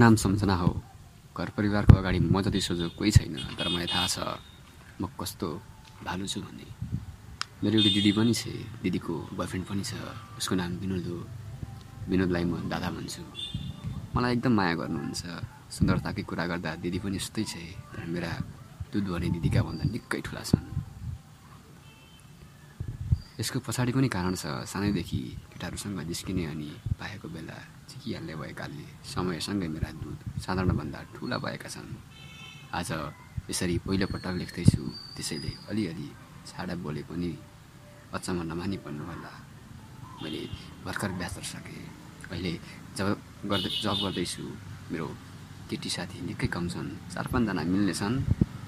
नाम सम्झना हो। घर परिवारको अगाडि म जति सोझो कोही छैन तर मलाई थाहा छ म कस्तो भालु छु भन्ने। मेरो एउटी दिदी पनि छ दिदीको बोयफ्रेन्ड पनि छ उसको नाम विनोद। हो विनोदलाई म दादा भन्छु। मलाई एकदम माया गर्नुहुन्छ। सुन्दरताकै कुरा गर्दा दिदी पनि यस्तै छ तर मेरा दुध भने दिदीका भन्दा निकै ठुला छन्। यसको पछाडि पनि कारण छ? सानैदेखि केटाहरूसँग जिस्किने अनि पाएको बेला चिकिहाल्ने भएकाले समयसँगै मेरा दुध साधारणभन्दा ठुला भएका छन्। आज यसरी पहिलोपटक लेख्दैछु त्यसैले अलिअलि छाडा बोले पनि अचम्म नमानी होला। मैले भर्खर ब्याचलर सकेँ। अहिले जब गर्दै जब गर्दैछु मेरो केटी साथी निकै कम छन्। चार पाँचजना मिल्ने छन्।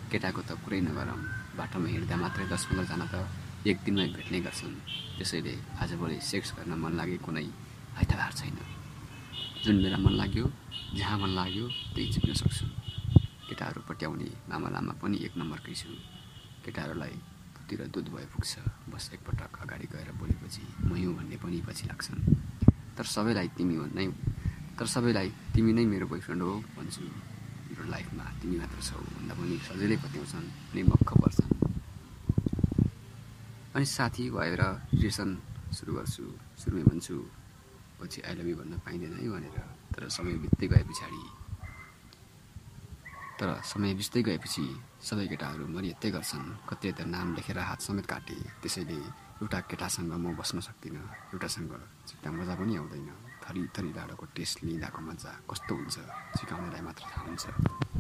केटाको त कुरै नगरौँ। बाटोमा हिँड्दा मात्रै दस पन्ध्रजना त एक दिनमै भेट्ने गर्छन्। त्यसैले आजभोलि सेक्स गर्न मन लागे कुनै आइतबार छैन। जुन बेला मन लाग्यो जहाँ मन लाग्यो त्यही चिप्न सक्छु। केटाहरू पट्याउने लामा लामा पनि एक नम्बरकै छु। केटाहरूलाई पुतिर दुध भए पुग्छ। बस एकपटक अगाडि गएर बोलेपछि म हुँ भन्ने पनि पछि लाग्छन्। तर सबैलाई तिमी नै तर सबैलाई तिमी नै मेरो बोयफ्रेन्ड हो भन्छु। मेरो लाइफमा तिमी मात्र छौ भन्दा पनि सजिलै पत्याउँछन्। अनि मक्ख पर्छन् अनि साथी भएर रिलेसन सुरु गर्छु सुरुमै भन्छु पछि लभ यु भन्न पाइँदैन है भनेर। तर समय बित्दै गए पछाडि तर समय बित्दै गएपछि सबै केटाहरू मरियत्तै गर्छन्। कतिले त नाम लेखेर हात समेत काटे त्यसैले एउटा केटासँग म बस्न सक्दिनँ एउटासँग चिक्टा मजा पनि आउँदैन। थरी थरी डाँडोको टेस्ट लिँदाको मजा कस्तो हुन्छ सिकाउनेलाई मात्र थाहा हुन्छ।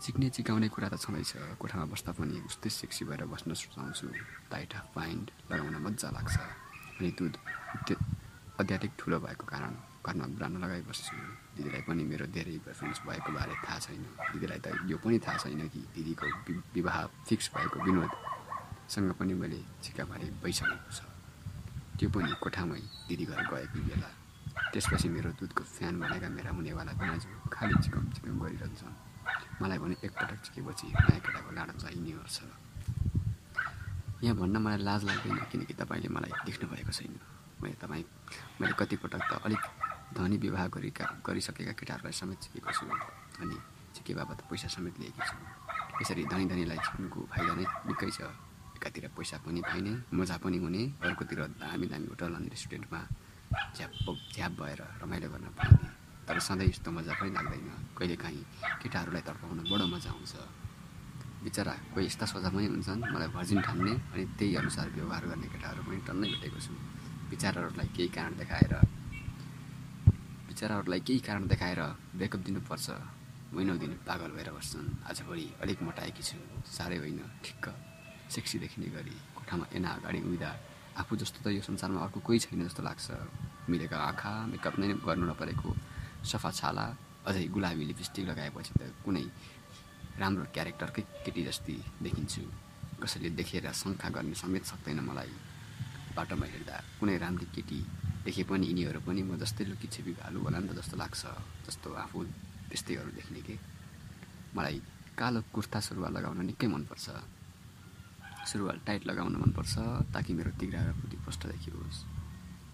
सिक्ने चिकाउने कुरा त छँदैछ। कोठामा बस्दा पनि उस्तै सेक्सी भएर बस्न सुचाउँछु टाइट हाफ पाइन्ट लगाउन मजा लाग्छ। अनि दुध अत्याधिक ठुलो भएको कारण घरमा ब्रान्ड लगाइ बस्छु। दिदीलाई पनि मेरो धेरै प्रेफरेन्स भएको बारे थाहा छैन। दिदीलाई त यो पनि थाहा छैन कि दिदीको विवाह फिक्स भएको विनोदसँग पनि मैले चिकाबारी भइसकेको छ। त्यो पनि कोठामै दिदी घर गएको बेला। त्यसपछि मेरो दुधको फ्यान भनेका मेरा हुनेवाला दाजु खालि चिकम चिकम गरिरहन्छन्। मलाई भने एकपटक चिकेपछि नयाँ केटाको लाडो चाहिने गर्छ यहाँ भन्न मलाई लाज लाग्दैन किनकि तपाईँले मलाई देख्नु भएको छैन। मैले तपाईँ मैले कतिपटक त अलिक धनी विवाह गरेका गरिसकेका केटाहरूलाई समेत चिकेको छु अनि चिके बाबत पैसा समेत लिएकी छु। यसरी धनी धनीलाई चिक्नुको फाइदा नै निकै छ। एकातिर पैसा पनि पाइने मजा पनि हुने अर्कोतिर दामी दामी होटल अनि रेस्टुरेन्टमा झ्याप झ्याप भएर रमाइलो गर्न पाइने। तर सधैँ यस्तो मजा पनि लाग्दैन। कहिलेकाहीँ केटाहरूलाई तर्पाउन बडो मजा आउँछ। बिचरा कोही यस्ता सोझा पनि हुन्छन् मलाई भर्जिन ठान्ने अनि त्यही अनुसार व्यवहार गर्ने केटाहरू पनि टन्नै भेटेको छु। विचारहरूलाई केही कारण देखाएर विचारहरूलाई केही कारण देखाएर ब्रेकअप दिनुपर्छ। महिनौ दिन पागल भएर बस्छन्। आजभोलि अलिक मोटाएकी छु। साह्रै होइन। ठिक्क। सेक्सी देखिने गरी कोठामा एना अगाडि उहिँदा आफू जस्तो त यो संसारमा अर्को कोही छैन जस्तो लाग्छ। मिलेको आँखा मेकअप नै गर्नु नपरेको सफा छाला अझै गुलाबी लिपस्टिक लगाएपछि त कुनै राम्रो क्यारेक्टरकै केटी जस्तै देखिन्छु। कसैले देखेर शङ्का गर्ने समेत सक्दैन मलाई। बाटोमा हिँड्दा कुनै राम्री केटी देखे पनि यिनीहरू पनि म जस्तै लुकी छेपी भालु होला नि त जस्तो लाग्छ जस्तो आफू त्यस्तैहरू देख्ने के? मलाई कालो कुर्ता सुरुवाल लगाउन निकै मनपर्छ। सुरुवाल टाइट लगाउन मनपर्छ ताकि मेरो तिग्रा र पुती प्रष्ट देखियोस्।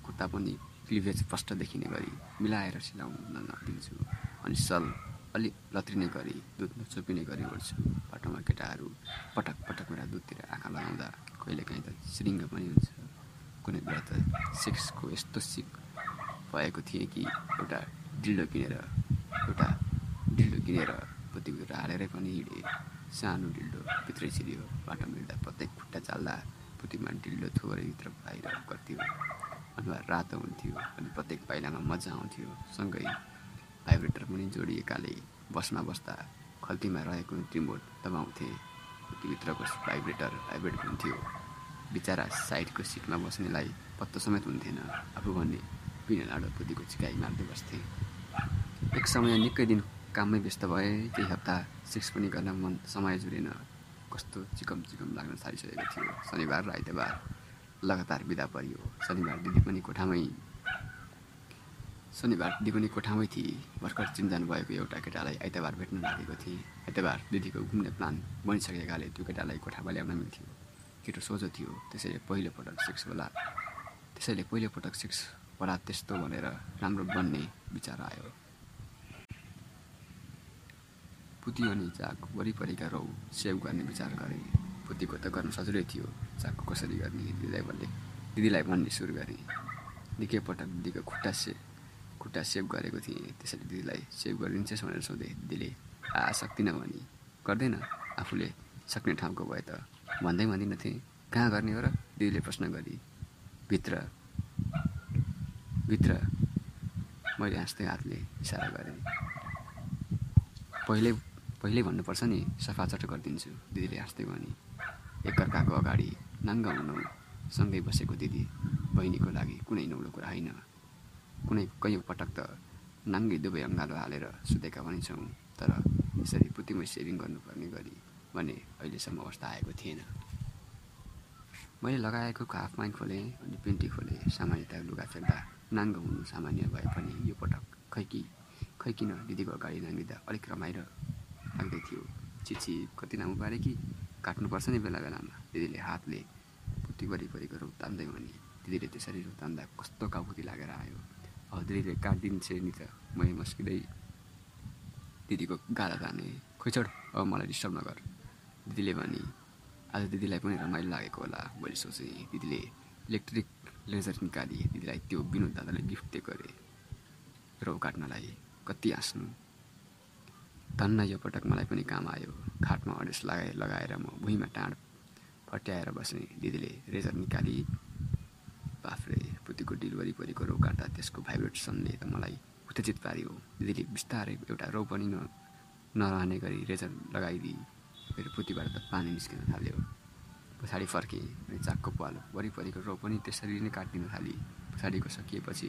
कुर्ता पनि क्लिभेज प्रष्ट देखिने गरी मिलाएर सिलाउन नदिन्छु। अनि सल अलिक लत्रिने गरी दुध नचोपिने गरी ओढ्छु बाटोमा केटाहरू पटक पटक मेरा दुधतिर आँखा लगाउँदा कहिलेकाहीँ त श्रृङ्ग पनि हुन्छ। कुनै बेला त सेक्सको यस्तो सिक भएको थिएँ कि एउटा डिल्डो किनेर एउटा डिल्डो किनेर पुतीभित्र हालेरै पनि हिँडेँ। सानो डिल्डो भित्रै छिरियो। बाटोमा हिँड्दा प्रत्येक खुट्टा चाल्दा पुतीमा डिल्डो थोरै भित्र बाहिर गर्थ्यो अनुहार रातो हुन्थ्यो अनि प्रत्येक पाइलामा मजा आउँथ्यो। सँगै भाइब्रेटर पनि जोडिएकाले बसमा बस्दा खल्तीमा रहेको रिमोट दबाउँथे। भित्रको भाइब्रेटर भाइब्रेट हुन्थ्यो। बिचरा साइडको सिटमा बस्नेलाई पत्तो समेत हुन्थेन। आफू भन्ने पिने लाडो चिकाइ मार्दै बस्थेँ। एक समय निकै दिन काममै व्यस्त भए केही हप्ता सेक्स पनि गर्न मन समय जुरेन कस्तो चिकम चिकम लाग्न थालिसकेको थियो। शनिबार र आइतबार। लगातार बिदा परियो। शनिबार दिदी पनि कोठामै शनिबार दिदी पनि कोठामै थिए। भर्खर चिन्जान भएको एउटा केटालाई आइतबार भेट्न लागेको थिएँ। आइतबार दिदीको घुम्ने प्लान बनिसकेकाले त्यो केटालाई कोठामा ल्याउन मिल्थ्यो। केटो सोझो थियो। त्यसैले पहिलोपटक सेक्स होला। त्यसैले पहिलोपटक सेक्स होला त्यस्तो भनेर राम्रो बन्ने विचार आयो। पुती अनि चाक वरिपरिका रौ सेभ गर्ने विचार गरेँ। पुतीको त गर्नु सजिलै थियो चाकको कसरी गर्ने दिदीलाई भन्ने दिदीलाई भन्ने सुरु गरेँ निकै पटक दिदीको खुट्टा से खुट्टा सेभ गरेको थिएँ त्यसरी दिदीलाई सेभ गरिदिन्छस् भनेर सोधेँ दिदीले आ सक्दिनँ भने गर्दैन आफूले सक्ने ठाउँको भए त भन्दै भन्दिनँ थिएँ कहाँ गर्ने हो र दिदीले प्रश्न गरी भित्र भित्र मैले हाँस्दै हातले इसारा गरेँ पहिले पहिल्यै भन्नुपर्छ नि सफाचट गरिदिन्छु दिदीले हाँस्दै भने एकअर्काको अगाडि नाङ्गा हुनु सँगै बसेको दिदी बहिनीको लागि कुनै नौलो कुरा होइन। कुनै कैयौँ पटक त नाङ्गै दुवै अङ्गालो हालेर सुतेका पनि छौँ तर यसरी पुतिमै सेभिङ गर्नुपर्ने गरी भने अहिलेसम्म अवस्था आएको थिएन। मैले लगाएको हाफ खोलेँ अनि पेन्टी खोलेँ। सामान्यतः लुगा फेर्दा नाङ्गो हुनु सामान्य भए पनि यो पटक खै कि खै किन दिदीको अगाडि नाङ्गिँदा अलिक रमाइलो लाग्दै थियो। चिची कति लामो पारे कि काट्नुपर्छ नि बेला बेलामा। दिदीले हातले पुती वरिपरिको रोग तान्दै भने दिदीले त्यसरी तान्दा कस्तो काउकुती लागेर आयो। अब दिदीले काटिदिन्छ नि त। मैले मस्किँदै दिदीको गाला ताने खोइचड अब मलाई डिस्टर्ब नगर। दिदीले भने आज दिदीलाई पनि रमाइलो लागेको होला। मैले सोचेँ दिदीले इलेक्ट्रिक लेजर निकाली। दिदीलाई त्यो विनोद दादाले गिफ्ट दिएको अरे। रौ काट्नलाई कति हाँस्नु? धन्न यो पटक मलाई पनि काम आयो। खाटमा अडेस लगाए लगाएर म भुइँमा टाँड फट्याएर बसेँ दिदीले रेजर निकाली। बाफ्रे पुतीको डिलिभरी परेको रौ काट्दा त्यसको भाइब्रेसनले त मलाई उत्तेजित पार्यो। दिदीले बिस्तारै एउटा रौ पनि न नरहने गरी रेजर लगाइदिए मेरो पुतीबाट त पानी निस्किन थाल्यो। पछाडि फर्केँ अनि चाकको पालो वरिपरिको रौ पनि त्यसरी नै काटिदिन थालेँ। पछाडिको सकिएपछि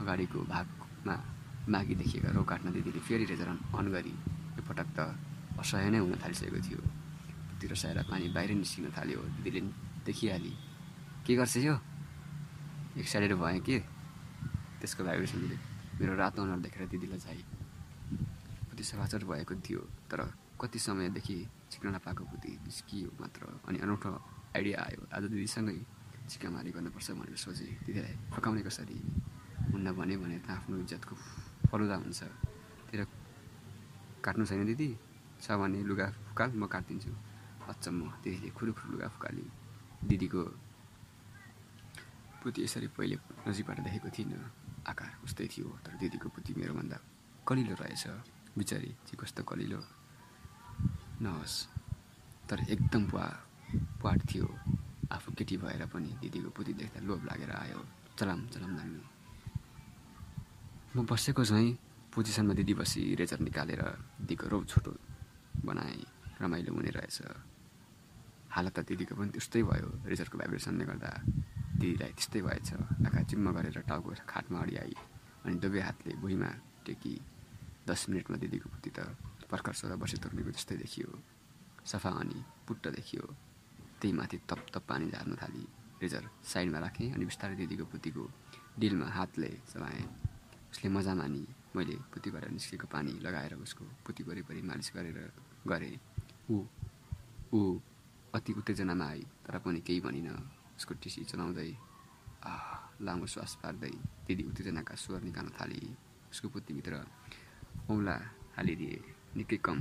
अगाडिको भागमा माघी देखिएका रौ काट्न दिदीले फेरि रेजर अन गरी यो पटक त असह्य नै हुन थालिसकेको थियो। पुती रसाएर पानी बाहिर निस्किन थाल्यो। दिदीले देखिहाली के गर्छ यो? एक्साइटेड भएँ के? त्यसको भाइब्रेसनले मेरो रातो अनुहार देखेर दिदीलाई चाहिँ पुती सफाचट भएको थियो तर कति समयदेखि चिक्न नपाएको पुती निस्कियो मात्र। अनि अनौठो आइडिया आयो आज दिदीसँगै चिकामारी गर्नुपर्छ भनेर सोचेँ। दिदीलाई फकाउने कसरी? हुन्न भने भने त आफ्नो इज्जतको फलुदा हुन्छ। तेरो काट्नु छैन दिदी? छ भने लुगा फुकाल म काटिदिन्छु। अचम्म दिदीले खुरुखुरु लुगा फुकाली। दिदीको पुती यसरी पहिले नजिकबाट देखेको थिइनँ। आकार उस्तै थियो तर दिदीको पुती मेरोभन्दा कलिलो रहेछ। बिचारी चाहिँ कस्तो कलिलो। नहोस् तर एकदम पुवा पुवाट थियो। आफू केटी भएर पनि दिदीको पुती देख्दा लोभ लागेर आयो। चलाम चलाम लाग्ने म बसेको झैँ पोजिसनमा दिदी बसी रेजर निकालेर दिदीको रौ छोटो बनाएँ रमाइलो हुने रहेछ। हालत त दिदीको पनि त्यस्तै भयो। रेजरको भाइब्रेसनले गर्दा दिदीलाई त्यस्तै भएछ। आँखा चिम्म गरेर टाउको खाटमा अडिआई अनि दुवै हातले भुइँमा टेकी दस मिनटमा दिदीको पुती त भर्खर सोह्र वर्ष तोर्नेको जस्तै देखियो। सफा अनि पुट्ट देखियो। त्यही माथि तप तप पानी झार्न थाली। रेजर साइडमा राखेँ अनि बिस्तारै दिदीको पुतीको डिलमा हातले चलाएँ। उसले मजा मानी। मैले पुतीबाट निस्केको पानी लगाएर उसको पुती वरिपरि मालिस गरेर गरेँ। ऊ ऊ अति उत्तेजनामा आई तर पनि केही भनिनँ। उसको टिसी चलाउँदै लामो श्वास पार्दै दिदी उत्तेजनाका स्वर निकाल्न थाली। उसको पुतीभित्र औँला हालिदिए। निकै कम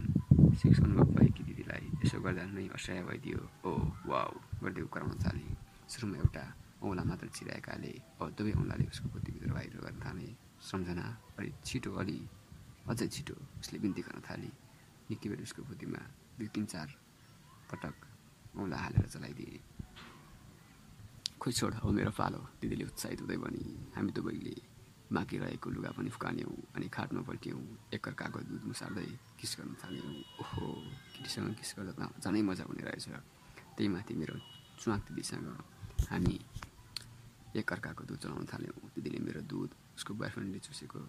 सेक्स अनुभव भएकी दिदीलाई यसो गर्दा नै असह्य भइदियो। ओ वाउ गर्दै कराउन थाले। सुरुमा एउटा औँला मात्र छिराएकाले दुवै औँलाले उसको पुतीभित्र बाहिर गर्न थाले। सम्झना अलि छिटो अलि अझै छिटो उसले बिन्ती गर्न थाली। निकै बेर उसको बुद्धिमा दुई तिन चार पटक औँला हालेर चलाइदिए खोइ छोड हो मेरो पालो दिदीले उत्साहित हुँदै भनी हामी दुवैले बाँकी रहेको लुगा पनि फुकाल्यौँ अनि खाटमा पल्ट्यौँ एकअर्काको दुध मुसार्दै किस गर्न थाल्यौँ। ओहो केटीसँग किस गर्दा झनै मजा हुने रहेछ। त्यही माथि मेरो चुवाक दिदीसँग हामी एकअर्काको दुध चलाउन थाल्यौँ। दिदीले मेरो दुध उसको बोयफ्रेन्डले चुसेको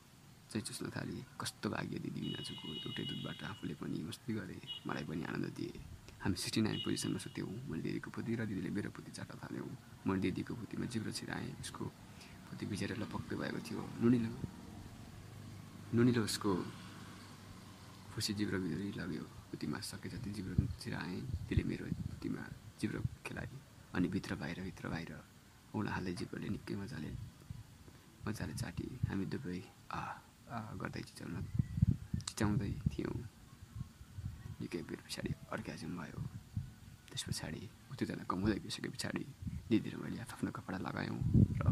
चाहिँ चुस्न थाली। कस्तो भाग्य दिदी बिनाजुको एउटै दुधबाट आफूले पनि मस्ती गरे मलाई पनि आनन्द दिए। हामी सिक्सटी नाइन पोजिसनमा सुत्यौँ। मैले दिदीको पुती र दिदीले मेरो पुती चाट्न थाल्यौँ। मैले दिदीको पुतीमा जिब्रो छिराएँ। उसको पुती भिजेर लपक्कै भएको थियो। नुनिलो नुनिलो उसको खुसी जिब्रो भित्रै लग्यो। पुतीमा सके जति जिब्रो छिराएँ त्यसले मेरो पुतीमा जिब्रो खेलाएँ। अनि भित्र बाहिर भित्र बाहिर औँला हाल्दै जिब्रोले निकै मजाले मजाले चाटी हामी दुवै आ आ गर्दै चिचाउन चिचाउँदै थियौँ। निकै बेर पछाडि अर्ग्याजम भयो। त्यस पछाडि उत्तेजना कम हुँदै गइसके पछाडि दिदी र मैले आफ्नो कपडा लगायौँ र